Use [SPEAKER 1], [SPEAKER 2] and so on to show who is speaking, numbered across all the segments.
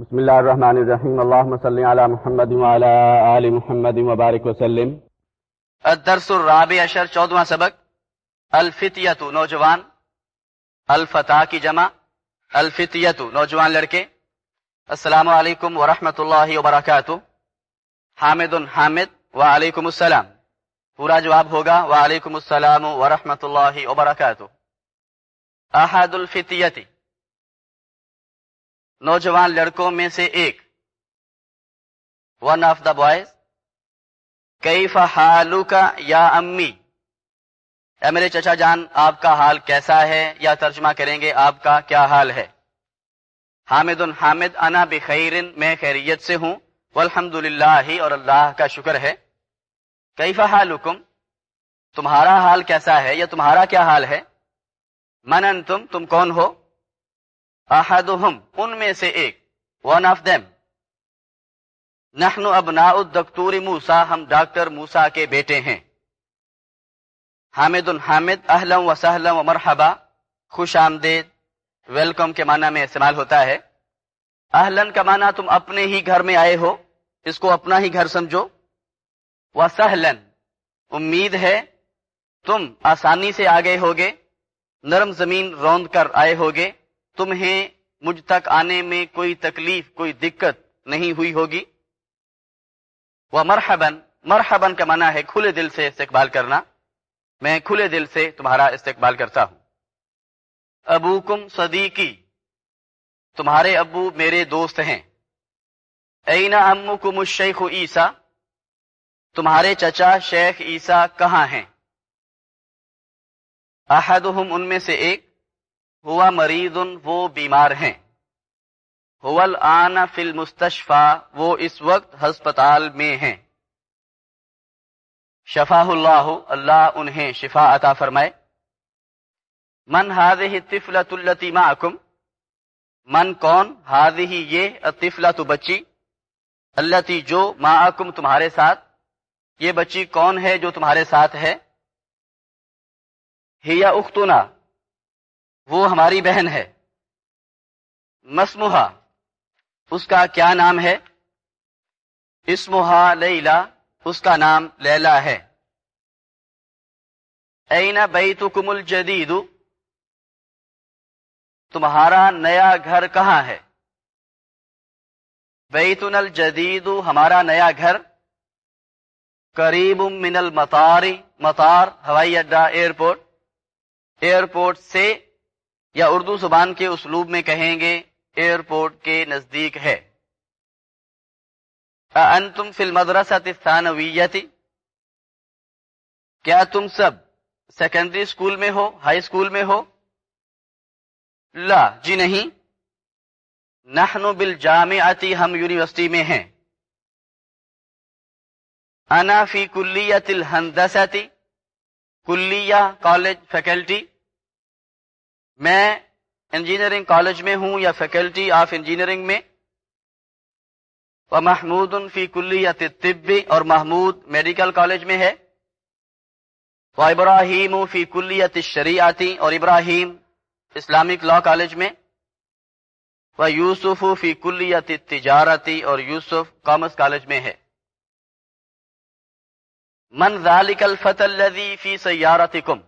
[SPEAKER 1] بسم الله الرحمن الرحيم اللهم صل على محمد وعلى آل محمد وبارك وسلم.
[SPEAKER 2] الدرس الرابع عشر، چودواں سبق. الفتیت نوجوان. الفتح کی جمع. الفتیت نوجوان لڑکے. السلام علیکم ورحمۃ اللہ وبرکاتہ. حامد حامد، وعلیکم السلام. پورا جواب ہوگا، وعلیکم السلام ورحمۃ اللہ وبرکاتہ. احد الفتیتی نوجوان لڑکوں میں سے ایک۔ ون آف دا بوائز کیف حالو کا یا امی؟ اے میرے چچا جان، آپ کا حال کیسا ہے؟ یا ترجمہ کریں گے، آپ کا کیا حال ہے؟ حامد حامد، انا بخیر، میں خیریت سے ہوں۔ والحمد للہ اور اللہ کا شکر ہے۔ کیف حالکم؟ تمہارا حال کیسا ہے یا تمہارا کیا حال ہے؟ من انتم؟ تم کون ہو؟ احدہم، ان میں سے ایک۔ ون آف دیم نحن ابناء الدکتور موسا ہم ڈاکٹر موسا کے بیٹے ہیں۔ حامد حامد اہلم و سہلم و مرحبا۔ خوش آمدید۔ ویلکم کے معنی میں استعمال ہوتا ہے۔ اہلن کا معنی، تم اپنے ہی گھر میں آئے ہو۔ اس کو اپنا ہی گھر سمجھو۔ و سہلن امید ہے تم آسانی سے آگے ہوگے۔ نرم زمین روند کر آئے ہوگے۔ تمہیں مجھ تک آنے میں کوئی تکلیف، کوئی دقت نہیں ہوئی ہوگی؟ وہ مرحبن مرحبن کا معنی ہے کھلے دل سے استقبال کرنا۔ میں کھلے دل سے تمہارا استقبال کرتا ہوں۔ ابو کم صدیقی، تمہارے ابو میرے دوست ہیں۔ اینا امو کم الشیخ عیسیٰ، تمہارے چچا شیخ عیسیٰ کہاں ہیں؟ احدہم ان میں سے ایک۔ ہوا مریض وہ بیمار ہیں۔ ہول آن فل مستشفا وہ اس وقت ہسپتال میں ہیں۔ شفا اللہ اللہ انہیں شفا عطا فرمائے۔ من ہاد ہی طفلت التی معکم، من کون؟ ہاد ہی یہ طفلت بچی اللہ جو معکم تمہارے ساتھ، یہ بچی کون ہے جو تمہارے ساتھ ہے؟ ہیا اختنا وہ ہماری بہن ہے۔ مسموہا اس کا کیا نام ہے؟ اسمہا لیلا، اس کا نام لیلا ہے۔ این بیتکم الجدید تمہارا نیا گھر کہاں ہے؟ بیتن الجدید ہمارا نیا گھر۔ قریب من المطاری مطار، ہوائی اڈا ایئرپورٹ۔ ایئرپورٹ سے یا اردو زبان کے اسلوب میں کہیں گے، ایئرپورٹ کے نزدیک ہے۔ انتم فی المدرسۃ الثانویتی کیا تم سب سیکنڈری اسکول میں ہو، ہائی اسکول میں ہو؟ لا جی نہیں۔ نحن بالجامعتی ہم یونیورسٹی میں ہیں۔ انا فی کلیت الہندستی کلیہ کالج فیکلٹی۔ میں انجینئرنگ کالج میں ہوں یا فیکلٹی آف انجینئرنگ میں محمود فی کلیت طبی اور محمود میڈیکل کالج میں ہے وہ ابراہیم فی کلیت شریعتی اور ابراہیم اسلامک لا کالج میں وہ یوسف فی کلیت تجارتی اور یوسف کامرس کالج میں ہے۔ من ذالک الفت الذی فی سیارتکم؟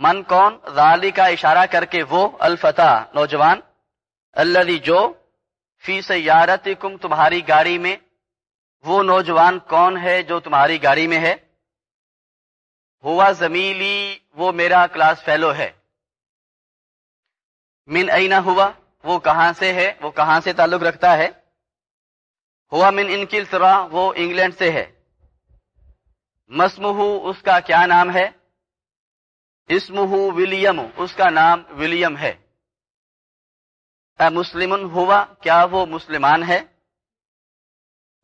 [SPEAKER 2] من کون؟ ذالی کا اشارہ کر کے وہ الفتح نوجوان اللہ جو فی سیارتکم تمہاری گاڑی میں، وہ نوجوان کون ہے جو تمہاری گاڑی میں ہے؟ ہوا زمیلی، وہ میرا کلاس فیلو ہے۔ من اینا ہوا؟ وہ کہاں سے ہے؟ وہ کہاں سے تعلق رکھتا ہے؟ ہوا من انکل سرا؟ وہ انگلینڈ سے ہے۔ مسمہ اس کا کیا نام ہے؟ اسمہ ولیم، اس کا نام ولیم ہے۔ مسلم ہوا کیا وہ مسلمان ہے؟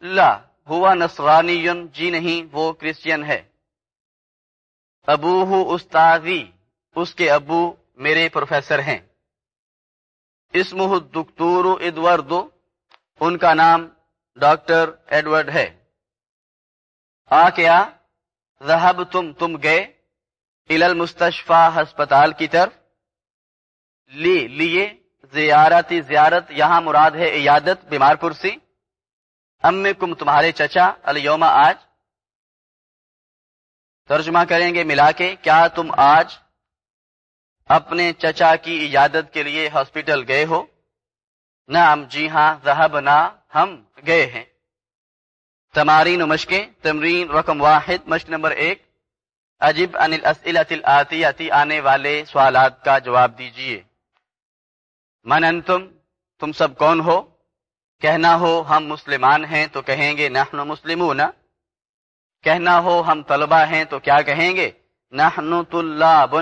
[SPEAKER 2] لا، ہوا نصرانی جی نہیں، وہ کرسچین ہے۔ ابو استاذی، اس کے ابو میرے پروفیسر ہیں۔ اسمہ دکتور ادورد ان کا نام ڈاکٹر ایڈورڈ ہے۔ آ کیا ذہب تم تم گئے؟ ال المستشفى ہسپتال کی طرف لی لیے زیارتی زیارت، یہاں مراد ہے عیادت بیمار پرسی ام کم تمہارے چچا الیوما آج۔ ترجمہ کریں گے ملا کے، کیا تم آج اپنے چچا کی عیادت کے لیے ہاسپٹل گئے ہو؟ نعم جی ہاں ذہب، نہ ہم گئے ہیں۔ تمارین و مشقیں، تمرین رقم واحد، مشق نمبر ایک۔ عجیب ان الاسئلۃ الاتیتی آنے والے سوالات کا جواب دیجیے۔ من انتم؟ تم سب کون ہو؟ کہنا ہو ہم مسلمان ہیں تو کہیں گے نحن مسلمون۔ کہنا ہو ہم طلبہ ہیں تو کیا کہیں گے نحن طلاب۔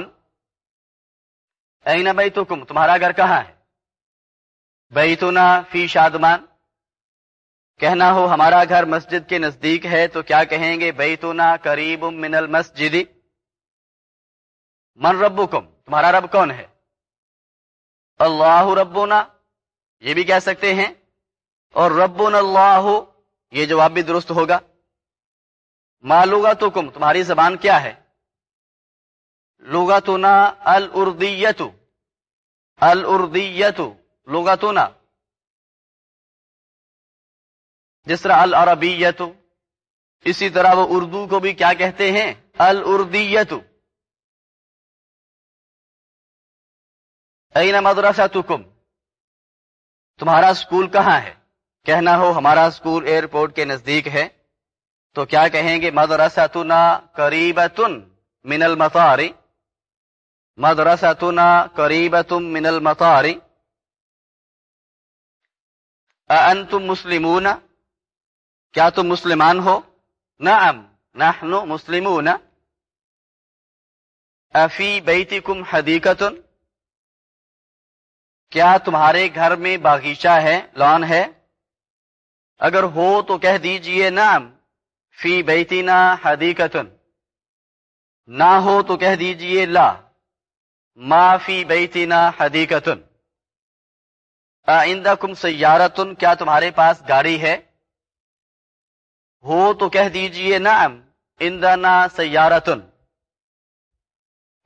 [SPEAKER 2] این بیتکم؟ تمہارا گھر کہاں ہے؟ بیتنا فی شادمان۔ کہنا ہو ہمارا گھر مسجد کے نزدیک ہے تو کیا کہیں گے بیتنا قریب من المسجد؟ من ربکم؟ تمہارا رب کون ہے؟ اللہ ربنا، یہ بھی کہہ سکتے ہیں۔ اور ربنا اللہ، یہ جواب بھی درست ہوگا۔ مالوگا تو کم تمہاری زبان کیا ہے؟ لغتنا الاردیت الاردیت لغتنا۔ جس طرح العربیت، اسی طرح وہ اردو کو بھی کیا کہتے ہیں؟ الاردیت این مدرسہ تمہارا اسکول کہاں ہے؟ کہنا ہو ہمارا اسکول ایئرپورٹ کے نزدیک ہے۔ تو کیا کہیں گے؟ مدرسہ تنا قریب من المطاری مدرسہ تنا قریب تم من المطاری انتم مسلمون؟ کیا تم مسلمان ہو؟ نعم، نحن مسلمون۔ افی بیتکم حدیقتن؟ کیا تمہارے گھر میں باغیچہ ہے، لان ہے؟ اگر ہو تو کہہ دیجیے نعم، فی بیتنا حدیقتن۔ نہ ہو تو کہہ دیجیے لا، ما فی بیتنا حدیقتن۔ آئندکم سیارتن، کیا تمہارے پاس گاڑی ہے؟ ہو تو کہہ دیجیے نعم، اندنا سیارتن۔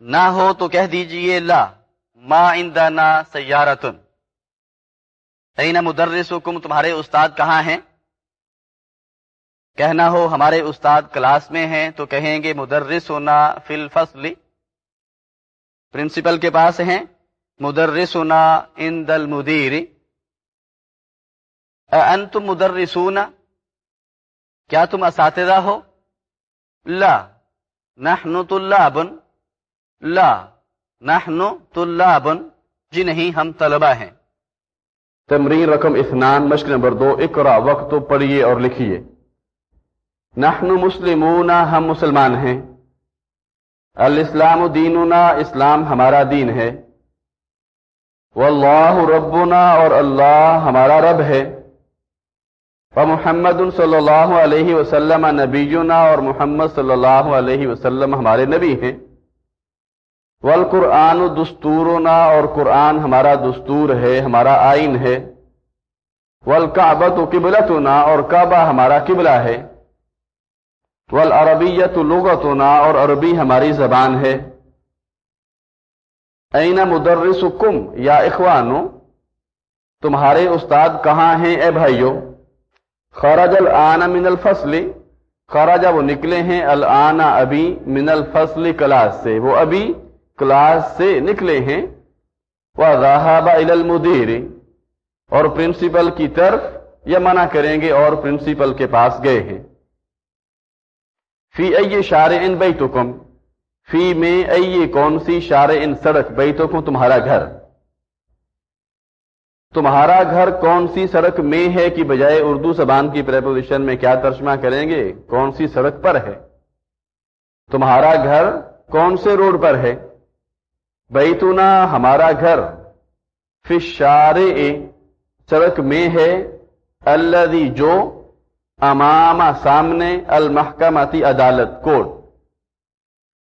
[SPEAKER 2] نہ ہو تو کہہ دیجیے لا، ما اندنا سیارتن۔ این مدرسکم، تمہارے استاد کہاں ہیں؟ کہنا ہو ہمارے استاد کلاس میں ہیں، تو کہیں گے مدرس ہونا فل فصل پرنسپل کے پاس ہیں مدرس ہونا ان دل مدیر انتم مدرسون کیا تم اساتذہ ہو؟ لا، نحن طلاب لا، نحن طلاب جی نہیں، ہم طلبہ ہیں۔
[SPEAKER 1] تمرین رقم اثنان، مشق نمبر دو، اقرا، وقت تو پڑھیے اور لکھیے۔ نحن مسلمون، ہم مسلمان ہیں۔ الاسلام دیننا، اسلام ہمارا دین ہے۔ واللہ ربنا اور اللہ ہمارا رب ہے۔ محمد صلی اللہ علیہ وسلم نبینا اور محمد صلی اللہ علیہ وسلم ہمارے نبی ہیں۔ والقرآن دستورنا اور قرآن ہمارا دستور ہے، ہمارا آئین ہے۔ والکعبت قبلتنا اور کعبہ ہمارا قبلہ ہے۔ والعربیت لغتنا اور عربی ہماری زبان ہے۔ این مدرسکم یا اخوانو، تمہارے استاد کہاں ہیں اے بھائیو؟ خرج الان من الفصل. خرج وہ نکلے ہیں الان ابھی من الفصل کلاس سے. وہ ابھی کلاس سے نکلے ہیں. وہ راہبہ المدیر اور پرنسپل کی طرف یا منع کریں گے اور پرنسپل کے پاس گئے ہیں. فی ائی شار ان بیتکم. فی میں ائی کون سی شار ان سڑک بیتکم تمہارا گھر. تمہارا گھر کون سی سڑک میں ہے کہ بجائے اردو زبان کی پریپوزیشن میں کیا ترجمہ کریں گے؟ کون سی سڑک پر ہے؟ تمہارا گھر کون سے روڈ پر ہے؟ بیتنا ہمارا گھر فشار سڑک میں ہے اللہ جو امام سامنے المحکمتی عدالت کوٹ۔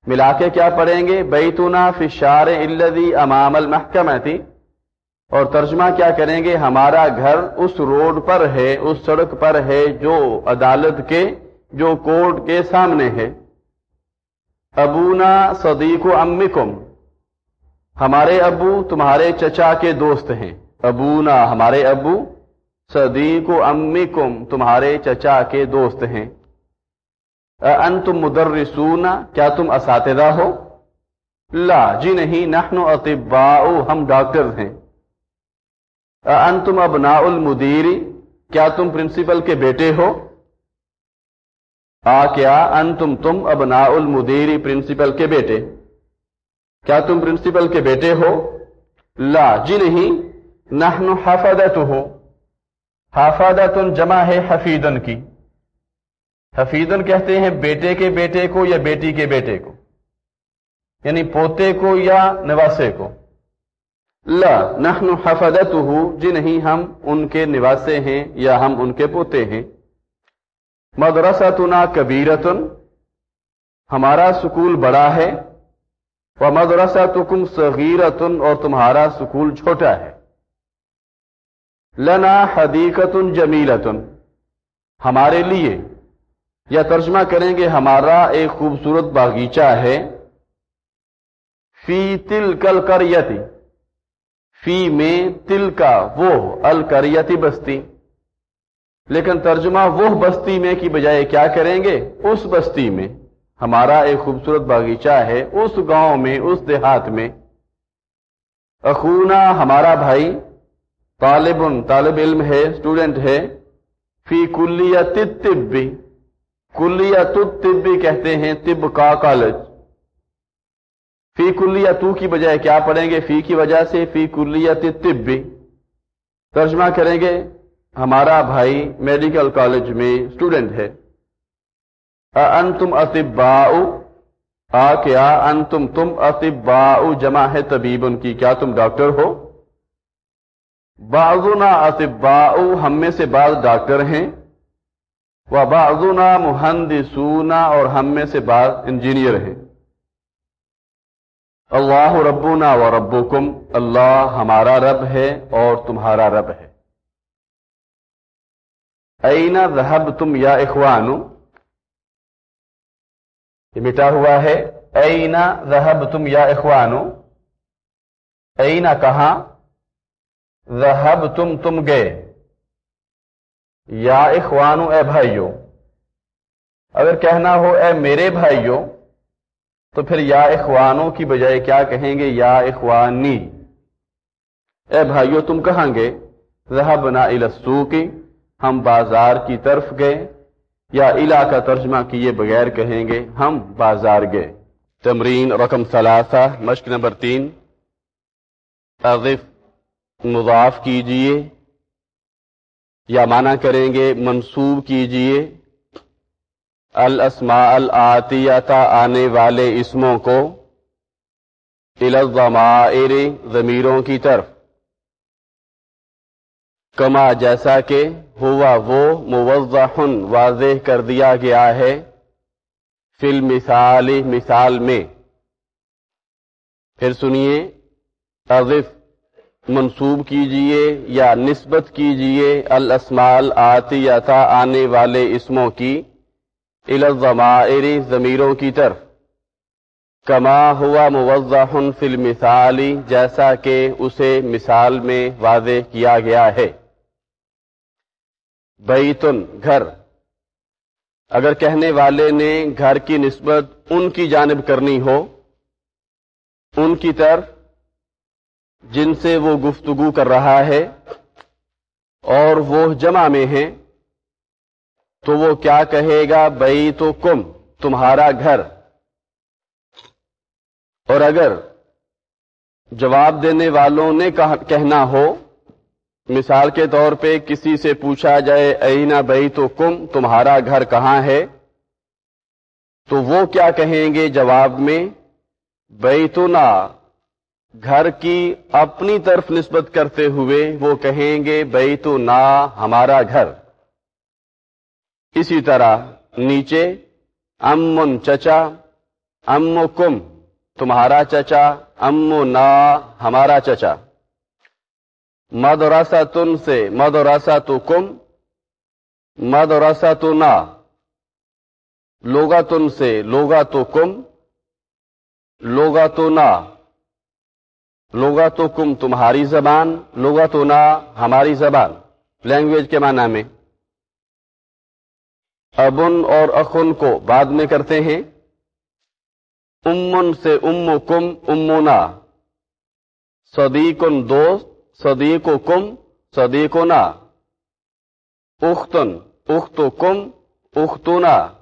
[SPEAKER 1] ملا کے کیا پڑھیں گے؟ بیتنا فشار الدی امام المحکمتی اور ترجمہ کیا کریں گے؟ ہمارا گھر اس روڈ پر ہے، اس سڑک پر ہے جو عدالت کے، جو کورٹ کے سامنے ہے۔ ابونا صدیق و امکم، ہمارے ابو تمہارے چچا کے دوست ہیں۔ ابونا، ہمارے ابو صدیق و امی تمہارے چچا کے دوست ہیں۔ انتم مدرسون کیا تم اساتذہ ہو؟ لا جی نہیں، نحن اطباء، ہم ڈاکٹر ہیں۔ انتم ابناء المدیری کیا تم پرنسپل کے بیٹے ہو؟ آ، کیا انتم تم ابناء المدیری پرنسپل کے بیٹے؟ کیا تم پرنسپل کے بیٹے ہو؟ لا جی نہیں، نحن حفظت ہو حفاظت جمع ہے حفیدن کی۔ حفیدن کہتے ہیں بیٹے کے بیٹے کو یا بیٹی کے بیٹے کو۔ یعنی پوتے کو یا نواسے کو۔ لا، نحن حفظت جی نہیں، ہم ان کے نواسے ہیں یا ہم ان کے پوتے ہیں۔ مدرسہ کبیرتن، ہمارا سکول بڑا ہے۔ وہ مدرسہ تکم صغیرتن، اور تمہارا سکول چھوٹا ہے۔ لنا حدیقت جمیلتن، ہمارے لیے۔ یا ترجمہ کریں گے، ہمارا ایک خوبصورت باغیچہ ہے۔ فی تل کل کریتی فی میں تل کا وہ الکریتی بستی۔ لیکن ترجمہ وہ بستی میں کی بجائے کیا کریں گے؟ اس بستی میں۔ ہمارا ایک خوبصورت باغیچہ ہے اس گاؤں میں، اس دیہات میں۔ اخونا ہمارا بھائی طالب طالب علم ہے اسٹوڈنٹ ہے۔ فی کلیت طبی کلیت طبی کہتے ہیں طب کا کالج۔ فی کلیا تو کی بجائے کیا پڑھیں گے؟ فی کی وجہ سے فی کلیت طبی ترجمہ کریں گے؟ ہمارا بھائی میڈیکل کالج میں اسٹوڈنٹ ہے۔ انتم اطباء۔ آ کیا انتم تم اطباء جمع ہے طبیب ان کی۔ کیا تم ڈاکٹر ہو؟ بعضنا اطباء، ہم میں سے بعض ڈاکٹر ہیں۔ وہ بعضنا مہندسونا اور ہم میں سے بعض انجینئر ہیں۔ اللہ ربنا و ربکم، اللہ ہمارا رب ہے اور تمہارا رب ہے۔ اینا ذہب تم یا اخوانو؟ یہ مٹا ہوا ہے۔ اینا ذہب تم یا اخوانو؟ اینا کہاں؟ ذہب تم تم گئے۔ یا اخوانو، اے بھائیو، اگر کہنا ہو اے میرے بھائیو تو پھر یا اخوانوں کی بجائے کیا کہیں گے؟ یا اخوانی۔ اے بھائیو، تم کہاں گے ذہب نا کی ہم بازار کی طرف گئے، یا الا کا ترجمہ کیے بغیر کہیں گے، ہم بازار گئے۔ تمرین رقم ثلاثہ، مشق نمبر تین۔ مضاف کیجیے۔ یا مانا کریں گے، منصوب کیجیے۔ الاسماء العطیتا آنے والے اسموں کو الضمائر ضمیروں کی طرف۔ کما جیسا کہ ہوا وہ موضح واضح کر دیا گیا ہے فی المثال، مثال میں۔ پھر سنیے، اضف منصوب کیجیے یا نسبت کیجیے الاسمال آتی یا آنے والے اسموں کی۔ الضمائر ضمیروں کی طرف۔ کما ہوا موضح فی المثالی جیسا کہ اسے مثال میں واضح کیا گیا ہے۔ بیتن گھر۔ اگر کہنے والے نے گھر کی نسبت ان کی جانب کرنی ہو، ان کی طرف جن سے وہ گفتگو کر رہا ہے اور وہ جمع میں ہیں تو وہ کیا کہے گا؟ بئی تو کم تمہارا گھر۔ اور اگر جواب دینے والوں نے کہنا ہو، مثال کے طور پہ کسی سے پوچھا جائے، اینا بئی تو کم تمہارا گھر کہاں ہے؟ تو وہ کیا کہیں گے جواب میں؟ بئی تو نہ گھر کی اپنی طرف نسبت کرتے ہوئے وہ کہیں گے بئی تو نا ہمارا گھر۔ اسی طرح نیچے امن چچا ام کم، تمہارا چچا ام نا، ہمارا چچا۔ مدرسہ تن سے مدرسہ تو کم مدرسہ تو نا لوگا تن سے لوگا تو کم لوگا تو نا لوگا تو کم تمہاری زبان لوگا تو نہ ہماری زبان۔ لینگویج کے معنی میں۔ ابن اور اخن کو بعد میں کرتے ہیں۔ امن سے ام کم امنا۔ صدیقن دوست صدیق و کم صدیق نا اختن اخت کم اختنا۔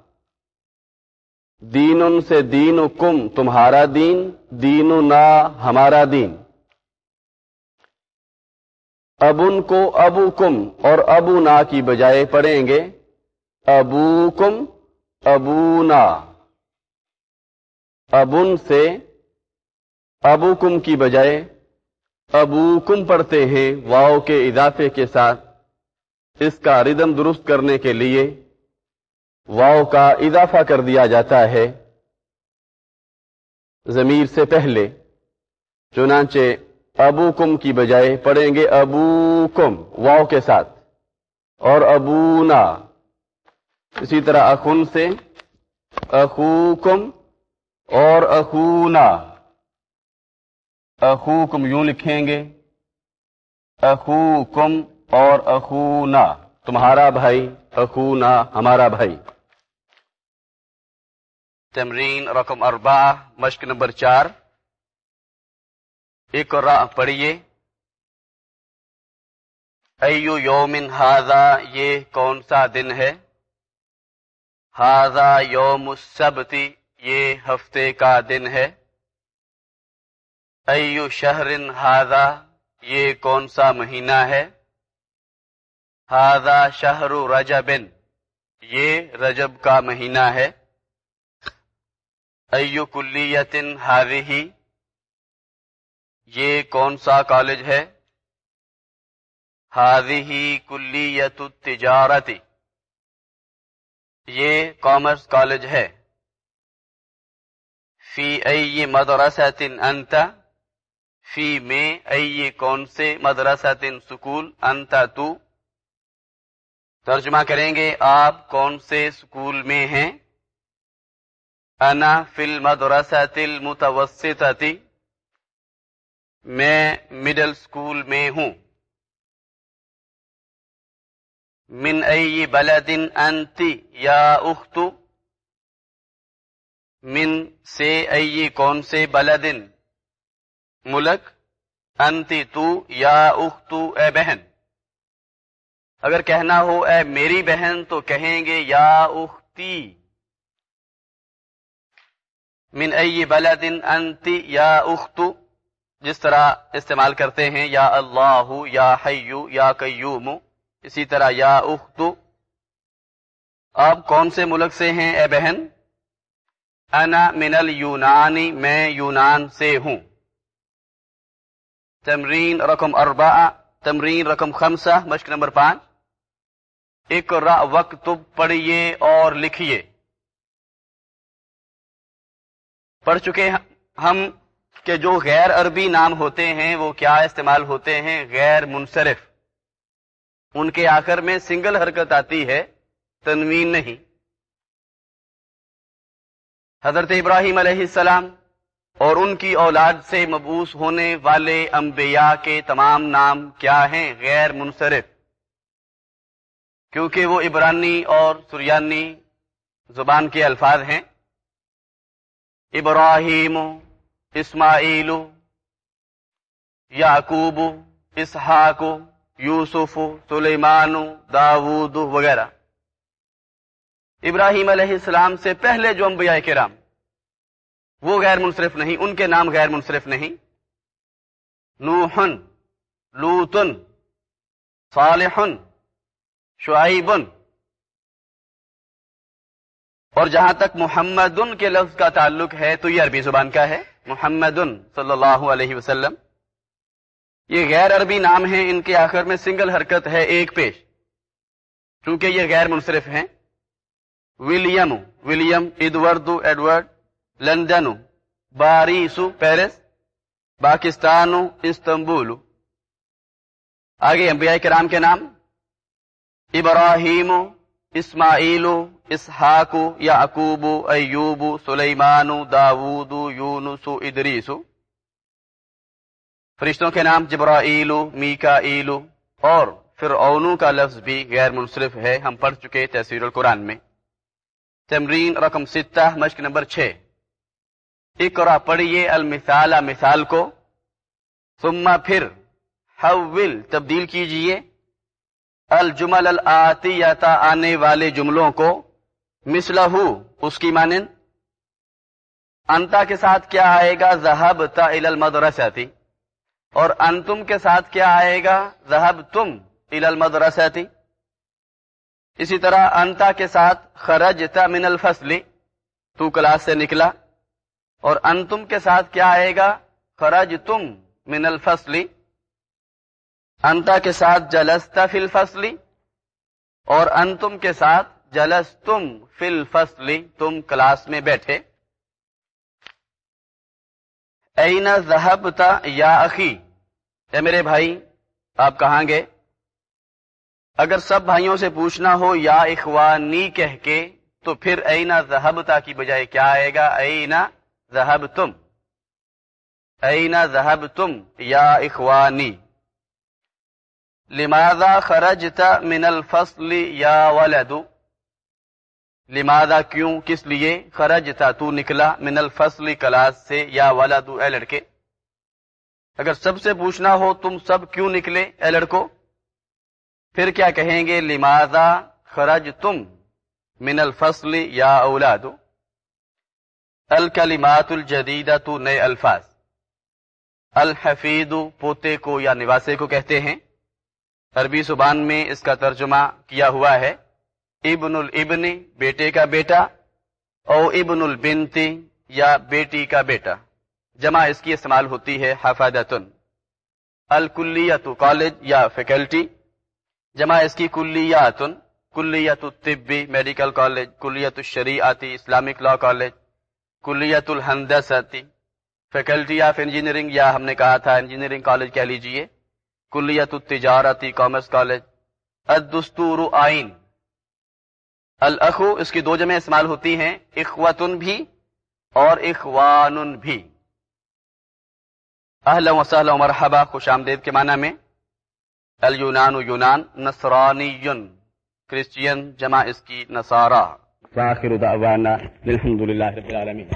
[SPEAKER 1] دین سے دین و کم تمہارا دین دین نا ہمارا دین۔ ابن کو ابو کم اور ابو نا کی بجائے پڑھیں گے۔ ابو کم ابونا۔ ابن سے ابو کم کی بجائے ابو کم پڑھتے ہیں واؤ کے اضافے کے ساتھ۔ اس کا ردم درست کرنے کے لیے واؤ کا اضافہ کر دیا جاتا ہے۔ ضمیر سے پہلے چنانچہ ابو کم کی بجائے پڑھیں گے ابو کم واؤ کے ساتھ اور ابونا۔ اسی طرح اخن سے اخو کم اور اخونا، اخوکم یوں لکھیں گے، اخوکم اور اخونا، تمہارا بھائی، اخونا ہمارا بھائی۔
[SPEAKER 2] تمرین رقم اربع مشق نمبر چار۔ ایک را پڑھیے۔ ایو یومن ہاضا یہ کون سا دن ہے؟ ہاضا یوم السبتی یہ ہفتے کا دن ہے۔ ایو شہرن ہاضا یہ کون سا مہینہ ہے؟ ہاضا شہر رجبن، یہ رجب کا مہینہ ہے۔ ایو کلیتن ہاضی یہ کون سا کالج ہے؟ ہاضی کلیت تجارتی یہ کامرس کالج ہے۔ فی ای مدرسۃ انت، فی میں ای کون سے مدرسۃ سکول انت تو۔ ترجمہ کریں گے، آپ کون سے سکول میں ہیں؟ انا فی المدرسۃ المتوسطۃ۔ میں مڈل سکول میں ہوں۔ من ای بلد انت یا اختو من سے ائی کون سے بلدن ملک انتی تو یا اختو اے بہن۔ اگر کہنا ہو اے میری بہن تو کہیں گے یا اختی من ای بلدن انتی یا اختو جس طرح استعمال کرتے ہیں یا اللہ، یا حیو یا قیوم۔ اسی طرح یا اختو آپ کون سے ملک سے ہیں اے بہن؟ انا من اليونانی میں یونان سے ہوں۔ تمرین رقم اربع تمرین رقم خمسہ، مشق نمبر پانچ۔ ایک وقت پڑھیے اور لکھیے۔ پڑھ چکے ہم کہ جو غیر عربی نام ہوتے ہیں، وہ کیا استعمال ہوتے ہیں؟ غیر منصرف۔ ان کے آخر میں سنگل حرکت آتی ہے، تنوین نہیں۔ حضرت ابراہیم علیہ السلام اور ان کی اولاد سے مبوس ہونے والے انبیاء کے تمام نام کیا ہیں غیر منصرف؟ کیونکہ وہ عبرانی اور سریانی زبان کے الفاظ ہیں۔ ابراہیم، اسماعیل، یعقوب، اسحاق یوسف، سلیمان، داود وغیرہ۔ ابراہیم علیہ السلام سے پہلے جو انبیاء کرام، وہ غیر منصرف نہیں، ان کے نام غیر منصرف نہیں۔ نوحن، لوتن، صالحن، شعیبن۔ اور جہاں تک محمد کے لفظ کا تعلق ہے، تو یہ عربی زبان کا ہے محمد صلی اللہ علیہ وسلم۔ یہ غیر عربی نام ہیں، ان کے آخر میں سنگل حرکت ہے ایک پیش۔ چونکہ یہ غیر منصرف ہیں۔ William William Edward Edward London باریسو، Paris Pakistan Istanbul آگے انبیاء کرام کے نام۔ ابراہیم اسماعیل اسحاق یعقوب ایوب سلیمان داود یونس ادریس
[SPEAKER 1] فرشتوں کے نام جبرائیلو میکا ایلو اور فرعونو کا لفظ بھی غیر منصرف ہے، ہم پڑھ چکے تحصیل القرآن میں۔ تمرین رقم ستہ، مشق نمبر چھ۔ اقرا پڑھیے المثال، مثال کو۔ ثم پھر حول، تبدیل کیجیے۔ الجمل الاتیتا آنے والے جملوں کو۔ مثلہ، اس کی مانند۔ انتا کے ساتھ کیا آئے گا؟ ذہب تا المدرستی اور انتم کے ساتھ کیا آئے گا؟ ذہب تم المدرستی اسی طرح انتا کے ساتھ خرج من الفصل، تو کلاس سے نکلا۔ اور انتم کے ساتھ کیا آئے گا؟ خرج تم من الفصل۔ انتا کے ساتھ جلستا فی الفصل۔ اور انتم کے ساتھ جلس تم فی الفصل، تم کلاس میں بیٹھے۔ این ذہبتا یا اخی؟ اے میرے بھائی، آپ کہاں گے اگر سب بھائیوں سے پوچھنا ہو، یا اخوانی کہہ کے، تو پھر اینا ذہبتا کی بجائے کیا آئے گا؟ اینا ذہب تم اینا ذہب تم یا اخوانی۔ لماذا خرجتا من الفصل یا ولدو لماذا کیوں؟ کس لیے خرجتا تو نکلا من الفصل کلاس سے، یا ولدو اے لڑکے۔ اگر سب سے پوچھنا ہو تم سب کیوں نکلے اے لڑکو؟ پھر کیا کہیں گے؟ لماذا خرج تم من الفصل یا اولاد الکلمات الجدیدہ تو نئے الفاظ. الحفید پوتے کو یا نواسے کو کہتے ہیں. عربی زبان میں اس کا ترجمہ کیا ہوا ہے. ابن الابن، بیٹے کا بیٹا، او ابن البنتی یا بیٹی کا بیٹا. جمع اس کی استعمال ہوتی ہے حفادتن الکلیت کالج یا فیکلٹی، جمع اس کی کلیاتن کلیت الطبی میڈیکل کالج کلیت الشریعتی اسلامک لا کالج کلیت الحندستی فیکلٹی آف انجینئرنگ یا ہم نے کہا تھا انجینئرنگ کالج کہہ لیجیے کلیت التجارتی کامرس کالج، الدستور آئین۔ الاخو اس کی دو جمع استعمال ہوتی ہیں، اخوتن بھی اور اخوان بھی۔ اہلا وسہلا و مرحبا، خوش آمدید کے معنی میں الیونان و یونان نصرانی کرسچین جمع اس کی نصارہ۔
[SPEAKER 3] فاخر دعوانا الحمدللہ رب العالمین۔